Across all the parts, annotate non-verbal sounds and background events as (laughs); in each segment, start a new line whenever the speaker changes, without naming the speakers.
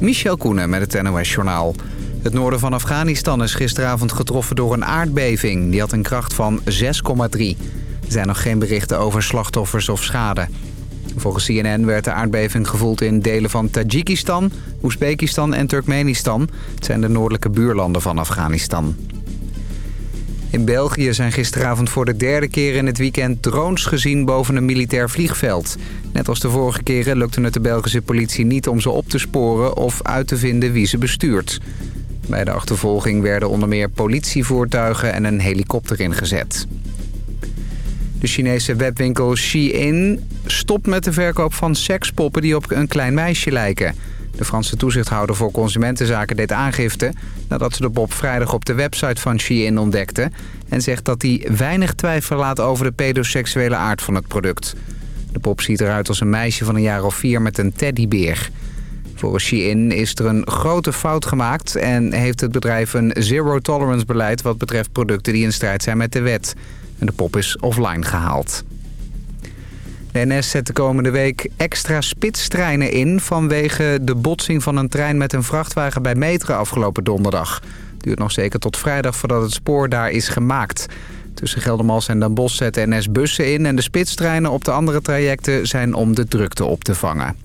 Michel Koenen met het NOS-journaal. Het noorden van Afghanistan is gisteravond getroffen door een aardbeving. Die had een kracht van 6,3. Er zijn nog geen berichten over slachtoffers of schade. Volgens CNN werd de aardbeving gevoeld in delen van Tajikistan, Oezbekistan en Turkmenistan. Het zijn de noordelijke buurlanden van Afghanistan. In België zijn gisteravond voor de derde keer in het weekend drones gezien boven een militair vliegveld. Net als de vorige keren lukte het de Belgische politie niet om ze op te sporen of uit te vinden wie ze bestuurt. Bij de achtervolging werden onder meer politievoertuigen en een helikopter ingezet. De Chinese webwinkel Shein stopt met de verkoop van sekspoppen die op een klein meisje lijken. De Franse toezichthouder voor consumentenzaken deed aangifte... nadat ze de pop vrijdag op de website van Shein ontdekte... en zegt dat hij weinig twijfel laat over de pedoseksuele aard van het product. De pop ziet eruit als een meisje van een jaar of vier met een teddybeer. Volgens Shein is er een grote fout gemaakt... en heeft het bedrijf een zero-tolerance beleid... wat betreft producten die in strijd zijn met de wet. En de pop is offline gehaald. De NS zet de komende week extra spitstreinen in... vanwege de botsing van een trein met een vrachtwagen bij Metro afgelopen donderdag. Duurt nog zeker tot vrijdag voordat het spoor daar is gemaakt. Tussen Geldermals en Den Bosch zetten NS bussen in... en de spitstreinen op de andere trajecten zijn om de drukte op te vangen.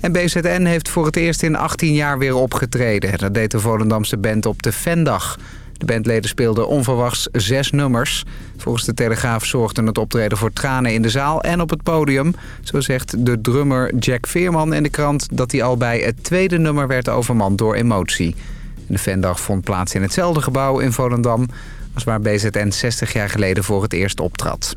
En BZN heeft voor het eerst in 18 jaar weer opgetreden. Dat deed de Volendamse band op de Vendag... De bandleden speelden onverwachts zes nummers. Volgens de Telegraaf zorgde het optreden voor tranen in de zaal en op het podium. Zo zegt de drummer Jack Veerman in de krant dat hij al bij het tweede nummer werd overmand door emotie. De fandag vond plaats in hetzelfde gebouw in Volendam... als waar BZN 60 jaar geleden voor het eerst optrad.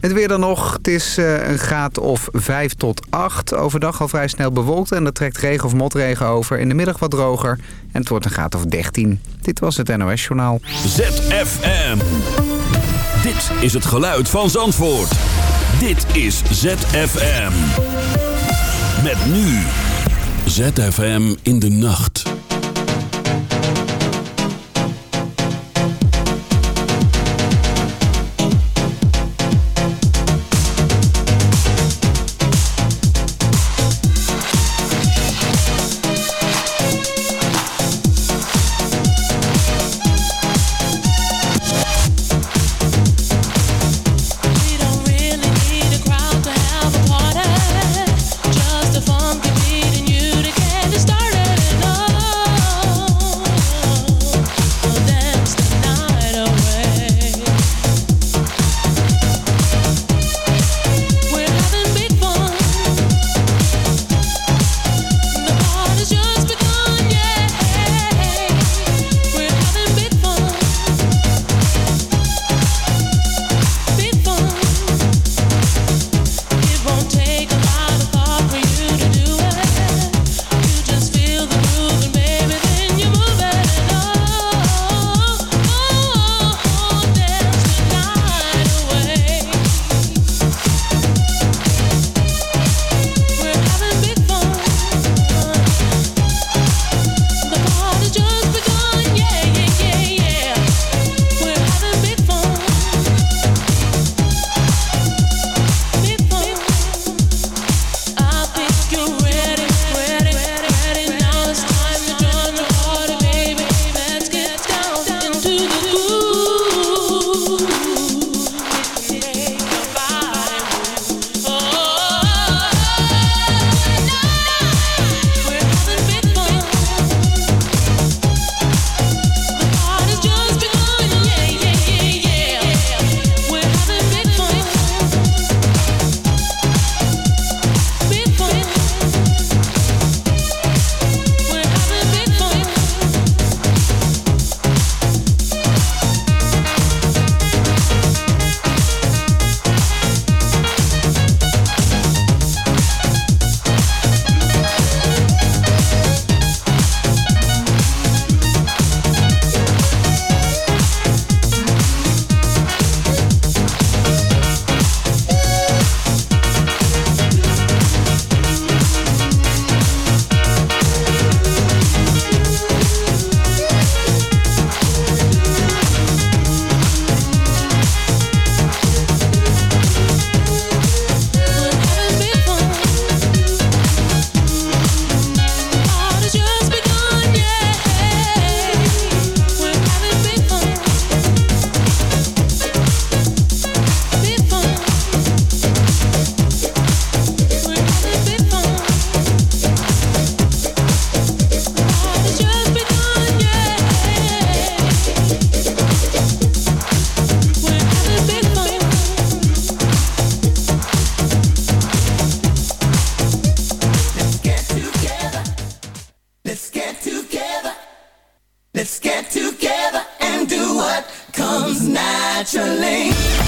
Het weer dan nog. Het is uh, een graad of 5 tot 8. Overdag al vrij snel bewolkt en er trekt regen of motregen over. In de middag wat droger en het wordt een graad of 13. Dit was het NOS Journaal.
ZFM. Dit is het geluid van Zandvoort. Dit is ZFM. Met nu. ZFM in de nacht.
naturally.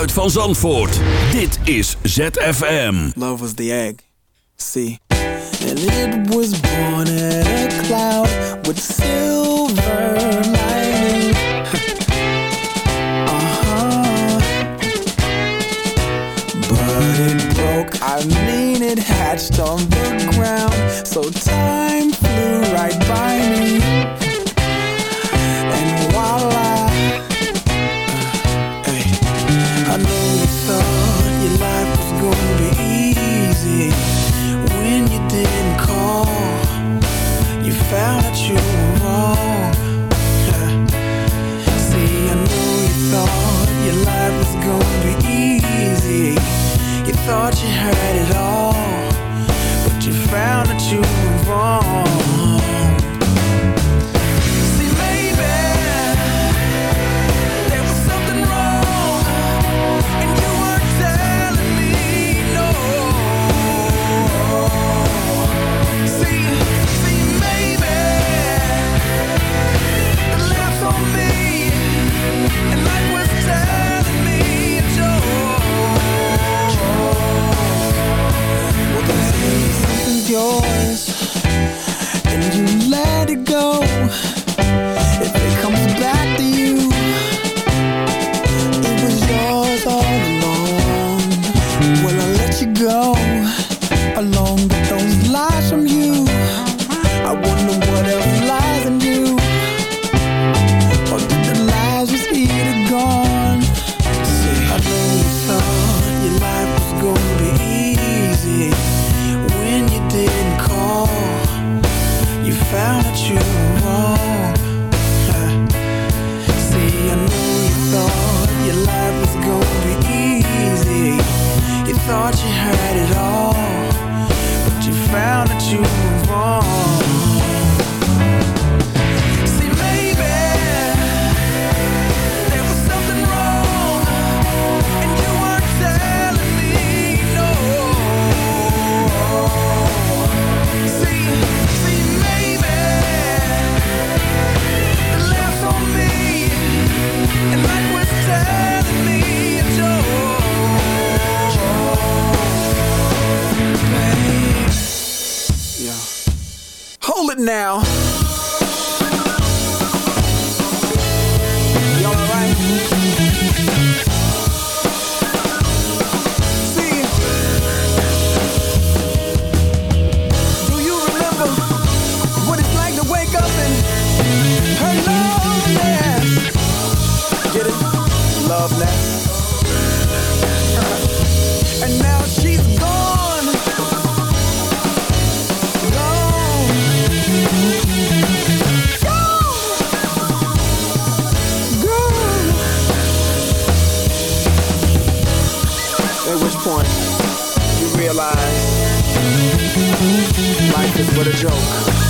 geluid van Zandvoort. Dit is ZFM.
Love was the egg. See. And it was born in a cloud with silver lining. (laughs) uh -huh. But it broke, I mean it hatched on the ground. So tight. Life
is but a joke,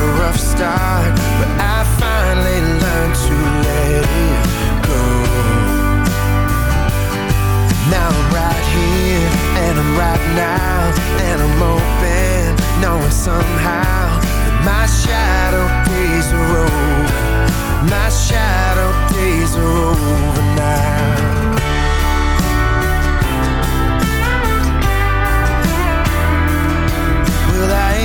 a rough start, but I finally learned to let it go. Now I'm right here, and I'm right now, and I'm open, knowing somehow my shadow days are over. My shadow days are over now.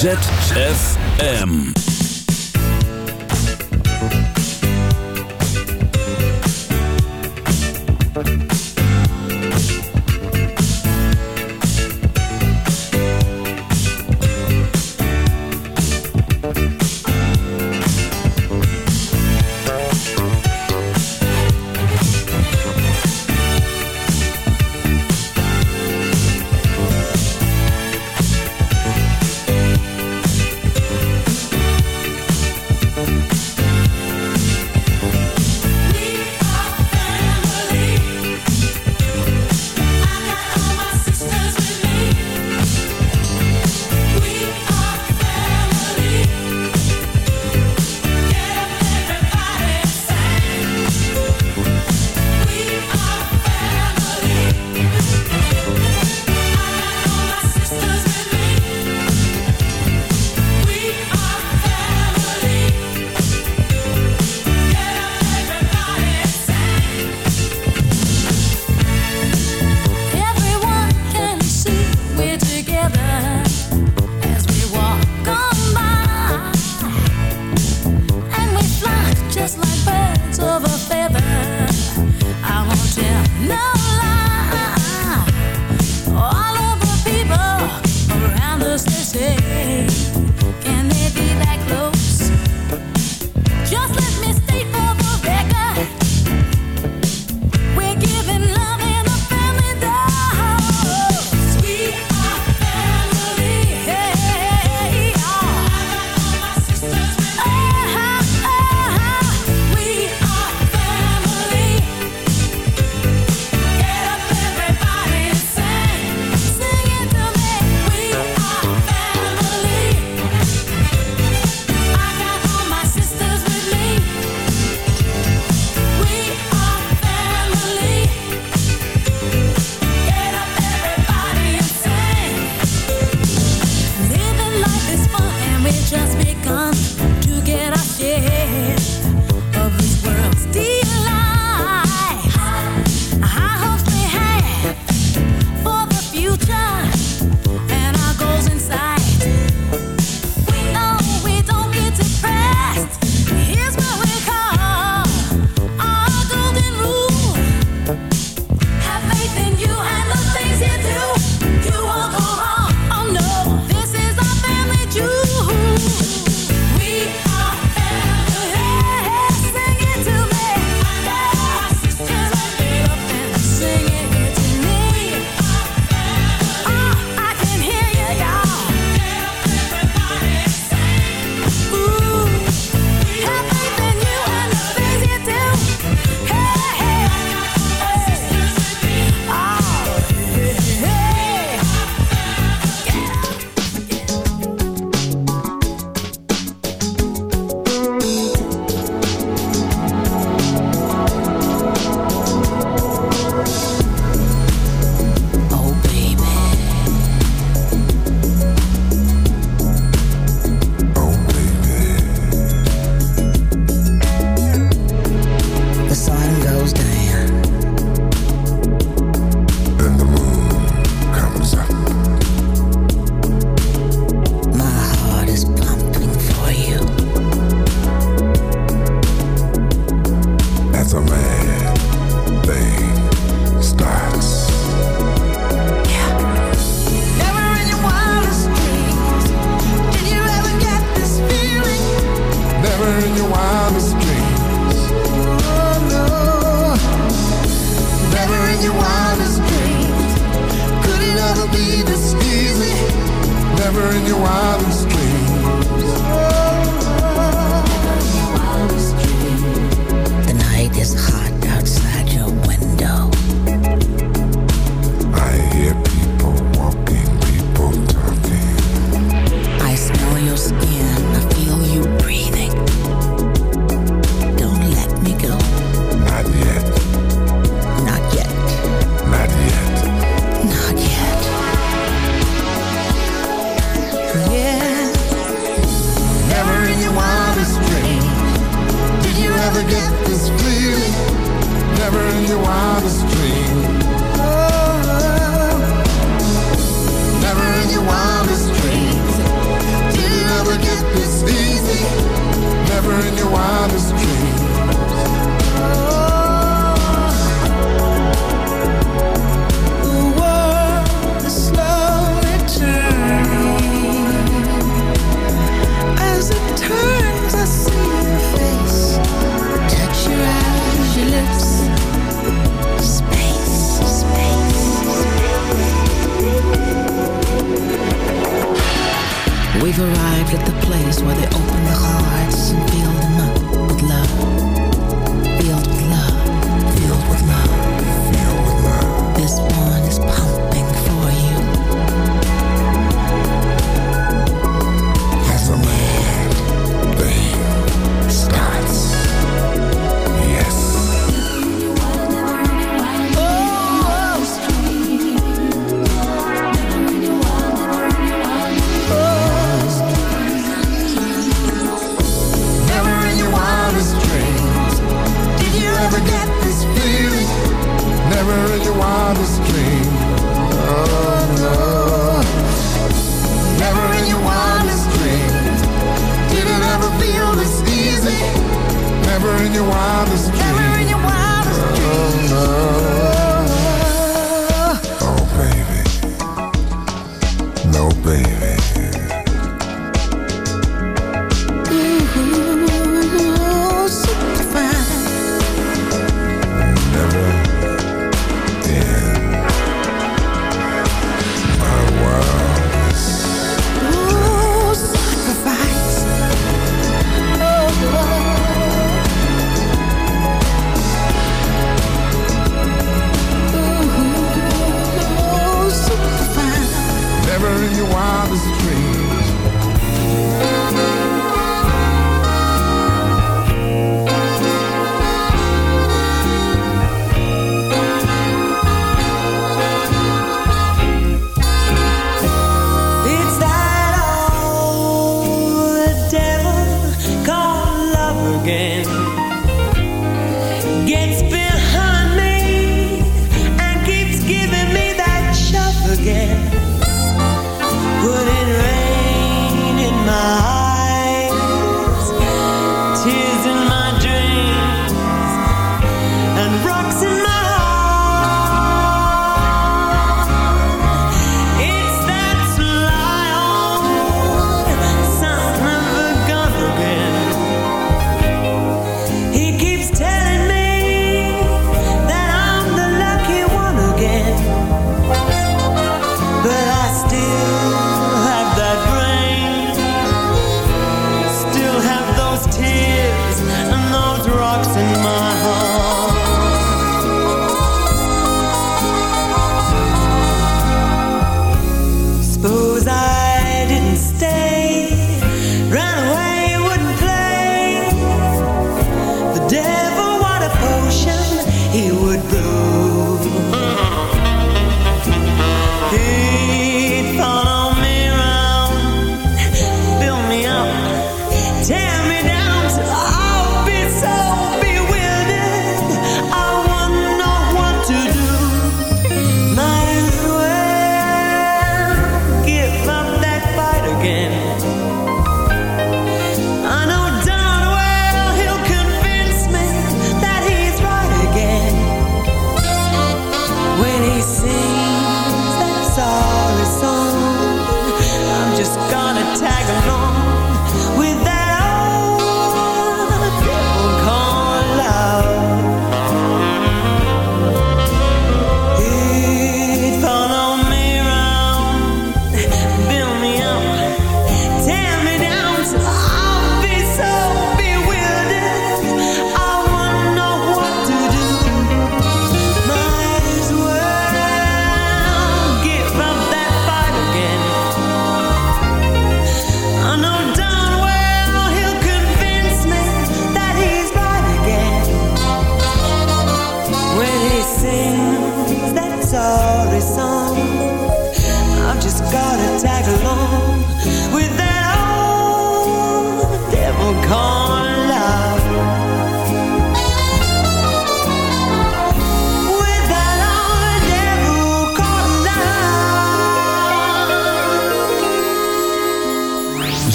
ZFM.